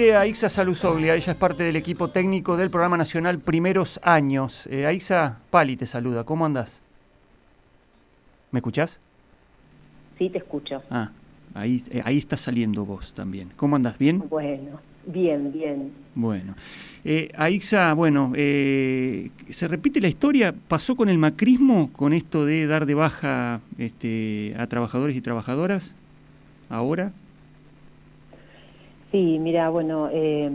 A Aixa Salusoglia, ella es parte del equipo técnico del programa nacional Primeros Años. Eh, Aixa Pali te saluda, ¿cómo andás? ¿Me escuchás? Sí, te escucho. Ah, ahí, eh, ahí está saliendo vos también. ¿Cómo andás? ¿Bien? Bueno, bien, bien. Bueno. Eh, Aixa, bueno, eh, ¿se repite la historia? ¿Pasó con el macrismo, con esto de dar de baja este, a trabajadores y trabajadoras ahora? Sí, mira, bueno, eh,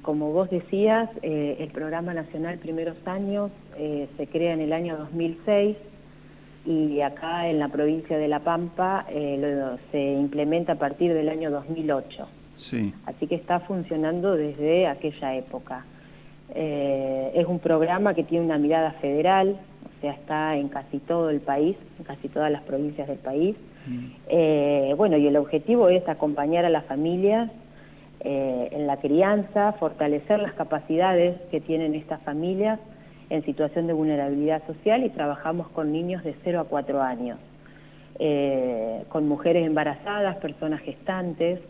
como vos decías, eh, el Programa Nacional Primeros Años eh, se crea en el año 2006 y acá en la provincia de La Pampa lo, se implementa a partir del año 2008. Sí. Así que está funcionando desde aquella época. es un programa que tiene una mirada federal, o sea, está en casi todo el país, en casi todas las provincias del país. Mm. bueno, y el objetivo es acompañar a las familias eh, en la crianza, fortalecer las capacidades que tienen estas familias en situación de vulnerabilidad social y trabajamos con niños de 0 a 4 años, eh, con mujeres embarazadas, personas gestantes,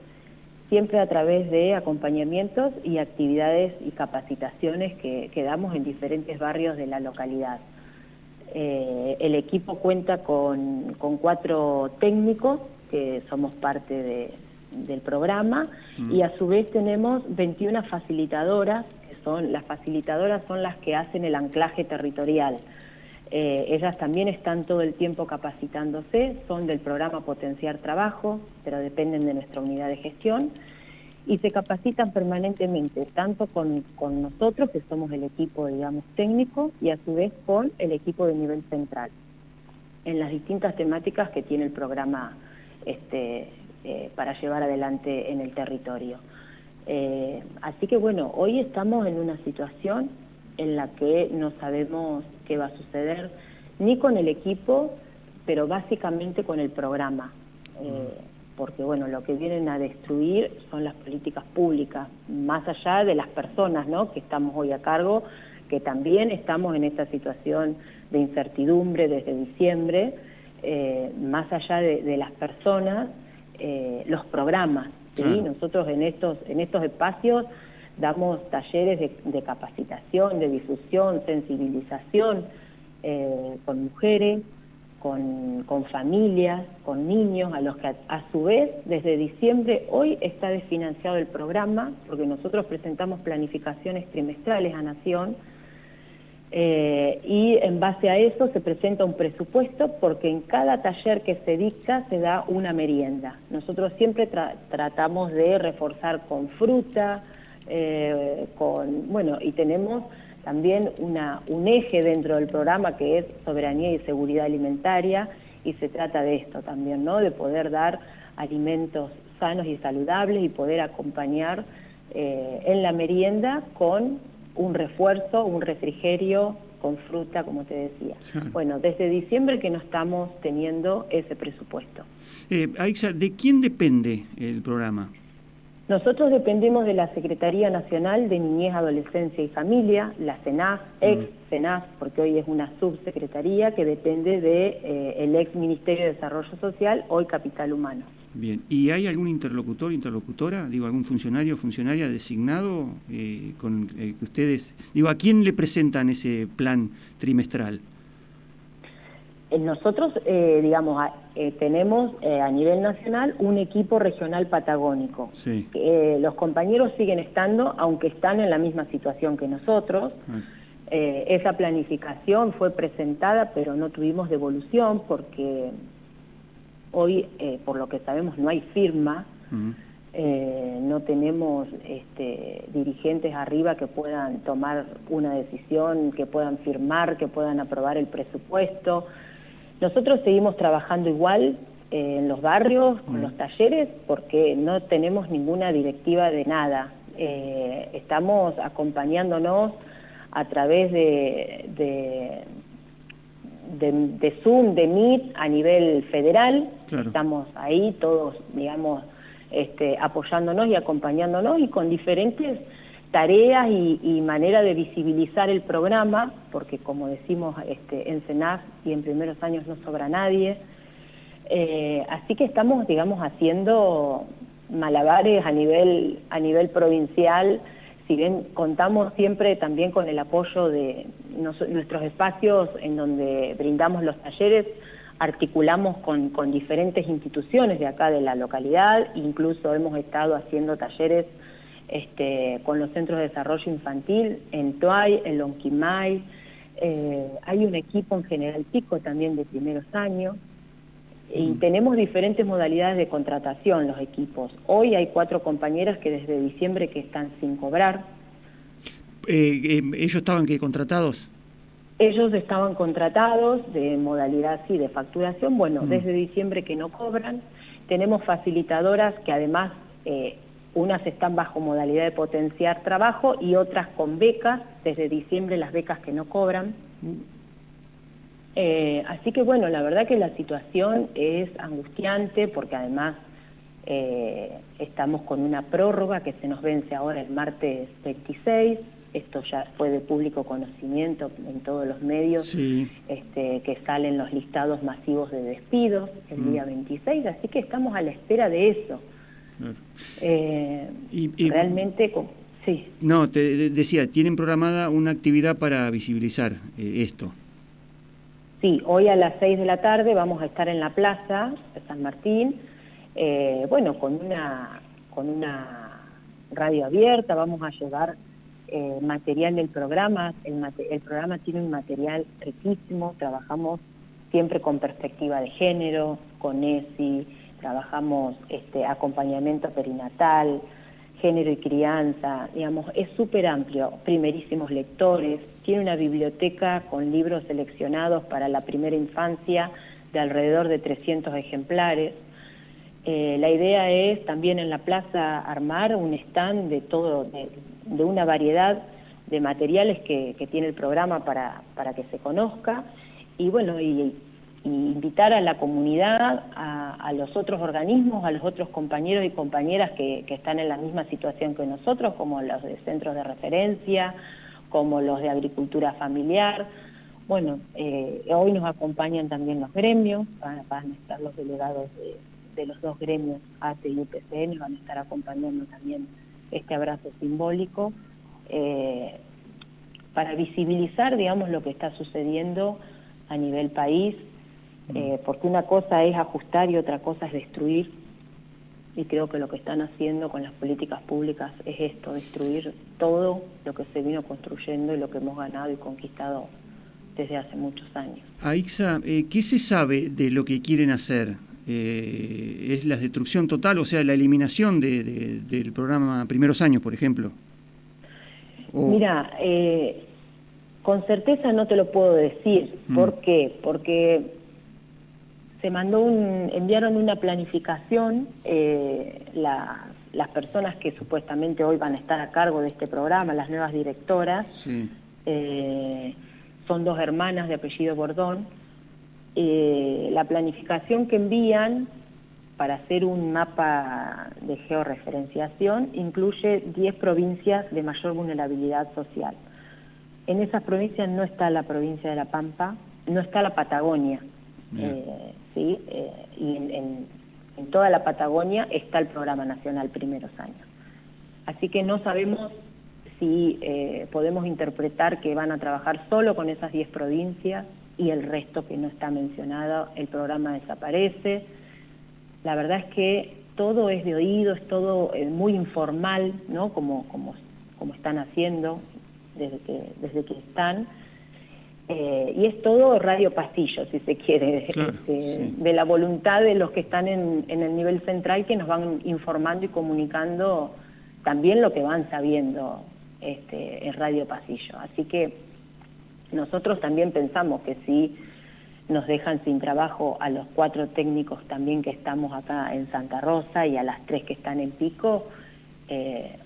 siempre a través de acompañamientos y actividades y capacitaciones que, damos en diferentes barrios de la localidad. Eh, el equipo cuenta con cuatro técnicos que somos parte de, del programa mm. y a su vez tenemos 21 facilitadoras, que son las facilitadoras son las que hacen el anclaje territorial. Eh, ellas también están todo el tiempo capacitándose, son del programa Potenciar Trabajo, pero dependen de nuestra unidad de gestión y se capacitan permanentemente, tanto con, con nosotros, que somos el equipo, digamos, técnico, y a su vez con el equipo de nivel central, en las distintas temáticas que tiene el programa este, eh, para llevar adelante en el territorio. Eh, así que bueno, hoy estamos en una situación en la que no sabemos qué va a suceder ni con el equipo, pero básicamente con el programa. Eh, porque bueno, lo que vienen a destruir son las políticas públicas, más allá de las personas ¿no? que estamos hoy a cargo, que también estamos en esta situación de incertidumbre desde diciembre, más allá de las personas, eh, los programas. Nosotros en estos, en estos espacios damos talleres de, capacitación, de difusión, sensibilización eh, con mujeres, con, con, familias, con niños, a los que a, su vez desde diciembre hoy está desfinanciado el programa, porque nosotros presentamos planificaciones trimestrales a Nación, eh, y en base a eso se presenta un presupuesto porque en cada taller que se dicta se da una merienda. Nosotros siempre tratamos de reforzar con fruta, eh, con bueno y tenemos también una, un eje dentro del programa que es soberanía y seguridad alimentaria y se trata de esto también, ¿no? De poder dar alimentos sanos y saludables y poder acompañar eh, en la merienda con un refuerzo, un refrigerio con fruta, como te decía. Bueno, desde diciembre que no estamos teniendo ese presupuesto. Eh, Aixa, ¿de quién depende el programa? Nosotros dependemos de la Secretaría Nacional de Niñez, Adolescencia y Familia, la CENAF, mm. ex CENAF, porque hoy es una subsecretaría que depende del de, eh, ex Ministerio de Desarrollo Social, hoy Capital Humano. Bien, ¿y hay algún interlocutor, interlocutora, digo, algún funcionario o funcionaria designado eh, con eh, que ustedes, digo, ¿a quién le presentan ese plan trimestral? Eh, nosotros, digamos, tenemos a nivel nacional un equipo regional patagónico. Sí. los compañeros siguen estando, aunque están en la misma situación que nosotros. Ah. esa planificación fue presentada, pero no tuvimos devolución porque Hoy, eh, por lo que sabemos, no hay firma, eh, no tenemos este, dirigentes arriba que puedan tomar una decisión, que puedan firmar, que puedan aprobar el presupuesto. Nosotros seguimos trabajando igual eh, en los barrios, con los talleres, porque no tenemos ninguna directiva de nada. estamos acompañándonos a través de de, Zoom, de Meet a nivel federal. Estamos ahí todos, digamos, este, apoyándonos y acompañándonos y con diferentes tareas y, manera de visibilizar el programa, porque como decimos este, en CENAF y en primeros años no sobra nadie. Eh, así que estamos, digamos, haciendo malabares a nivel, a nivel provincial, si bien contamos siempre también con el apoyo de nuestros espacios en donde brindamos los talleres, articulamos con, diferentes instituciones de acá de la localidad, incluso hemos estado haciendo talleres este, con los centros de desarrollo infantil en Tuay, en Lonquimay, eh, hay un equipo en General Pico también de primeros años, y mm. tenemos diferentes modalidades de contratación los equipos. Hoy hay cuatro compañeras que desde diciembre que están sin cobrar. Eh, eh, ¿Ellos estaban contratados? Ellos estaban contratados de modalidad sí de facturación. Bueno, mm. desde diciembre que no cobran. Tenemos facilitadoras que además eh, unas están bajo modalidad de potenciar trabajo y otras con becas. Desde diciembre las becas que no cobran. Eh, así que bueno, la verdad que la situación es angustiante porque además eh, estamos con una prórroga que se nos vence ahora el martes 26. Esto ya fue de público conocimiento en todos los medios, este, que salen los listados masivos de despidos el mm. día 26, así que estamos a la espera de eso. Eh, y, realmente, sí. No, te decía, tienen programada una actividad para visibilizar esto. Sí, hoy a las 6 de la tarde vamos a estar en la plaza de San Martín, eh, bueno, con una, con una radio abierta, vamos a llevar eh, material del programa, el, programa tiene un material riquísimo, trabajamos siempre con perspectiva de género, con ESI, trabajamos este, acompañamiento perinatal, género y crianza, digamos, es súper amplio, primerísimos lectores, tiene una biblioteca con libros seleccionados para la primera infancia de alrededor de 300 ejemplares. Eh, la idea es también en la plaza armar un stand de todo, de, una variedad de materiales que, tiene el programa para, para que se conozca y bueno, y invitar a la comunidad, a, los otros organismos, a los otros compañeros y compañeras que, están en la misma situación que nosotros, como los de centros de referencia, como los de agricultura familiar. Bueno, eh, hoy nos acompañan también los gremios, van, a estar los delegados de, los dos gremios, ATE y UPCN, van a estar acompañando también este abrazo simbólico eh, para visibilizar, digamos, lo que está sucediendo a nivel país eh, porque una cosa es ajustar y otra cosa es destruir. Y creo que lo que están haciendo con las políticas públicas es esto, destruir todo lo que se vino construyendo y lo que hemos ganado y conquistado desde hace muchos años. Aixa, eh, ¿qué se sabe de lo que quieren hacer? Eh, ¿Es la destrucción total, o sea, la eliminación del programa Primeros Años, por ejemplo? Mira, con certeza no te lo puedo decir. Mm. ¿Por qué? Porque se mandó un, enviaron una planificación, eh, las personas que supuestamente hoy van a estar a cargo de este programa, las nuevas directoras, eh, son dos hermanas de apellido Bordón. Eh, la planificación que envían para hacer un mapa de georreferenciación incluye 10 provincias de mayor vulnerabilidad social. En esas provincias no está la provincia de La Pampa, no está la Patagonia. ¿Sí? Eh, y en, toda la Patagonia está el Programa Nacional Primeros Años. Así que no sabemos si eh, podemos interpretar que van a trabajar solo con esas 10 provincias y el resto que no está mencionado, el programa desaparece. La verdad es que todo es de oído, es todo eh, muy informal, ¿no? Como, como, como están haciendo desde que, desde que están. Eh, y es todo radio pasillo, si se quiere, este, de la voluntad de los que están en, el nivel central que nos van informando y comunicando también lo que van sabiendo este, en radio pasillo. Así que nosotros también pensamos que si nos dejan sin trabajo a los cuatro técnicos también que estamos acá en Santa Rosa y a las tres que están en Pico, eh,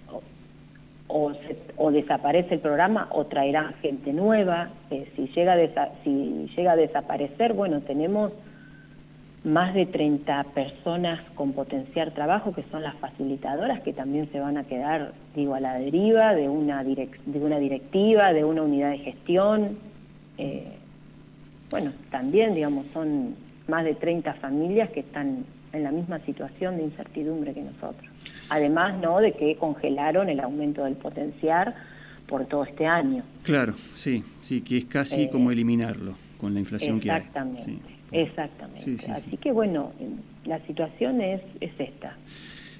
o, desaparece el programa o traerán gente nueva. Eh, si, llega a si llega a desaparecer, bueno, tenemos más de 30 personas con potenciar trabajo, que son las facilitadoras, que también se van a quedar, digo, a la deriva de una, de una directiva, de una unidad de gestión. Eh, bueno, también, digamos, son más de 30 familias que están en la misma situación de incertidumbre que nosotros. Además, ¿no?, de que congelaron el aumento del potenciar por todo este año. Claro, sí, sí, que es casi como eliminarlo con la inflación que hay. Exactamente, exactamente. Así que bueno, la situación es, es esta.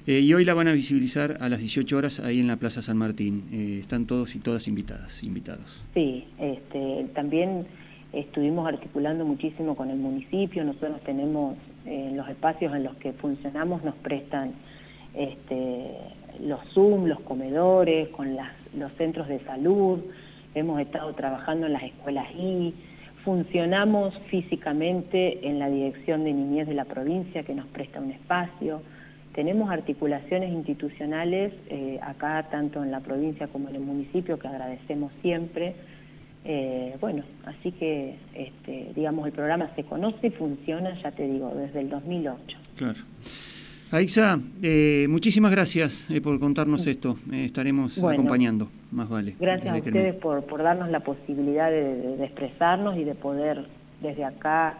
Eh, y hoy la van a visibilizar a las 18 horas ahí en la Plaza San Martín. Eh, están todos y todas invitadas, invitados. Sí, este, también estuvimos articulando muchísimo con el municipio. Nosotros tenemos eh, los espacios en los que funcionamos, nos prestan este, los Zoom, los comedores, con las, los centros de salud. Hemos estado trabajando en las escuelas y funcionamos físicamente en la Dirección de Niñez de la provincia que nos presta un espacio tenemos articulaciones institucionales eh, acá, tanto en la provincia como en el municipio, que agradecemos siempre. Eh, bueno, así que, este, digamos, el programa se conoce y funciona, ya te digo, desde el 2008. Claro. Aixa, eh, muchísimas gracias por contarnos esto. estaremos acompañando, más vale. Gracias a ustedes por, por darnos la posibilidad de, de expresarnos y de poder desde acá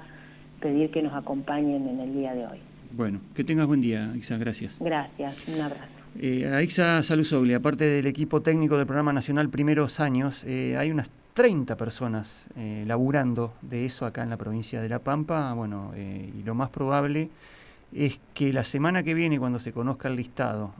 pedir que nos acompañen en el día de hoy. Bueno, que tengas buen día, Aixa, gracias. Gracias, un abrazo. Eh, Aixa Salusogli, aparte del equipo técnico del Programa Nacional Primeros Años, eh, hay unas 30 personas eh, laburando de eso acá en la provincia de La Pampa, bueno, eh, y lo más probable es que la semana que viene, cuando se conozca el listado,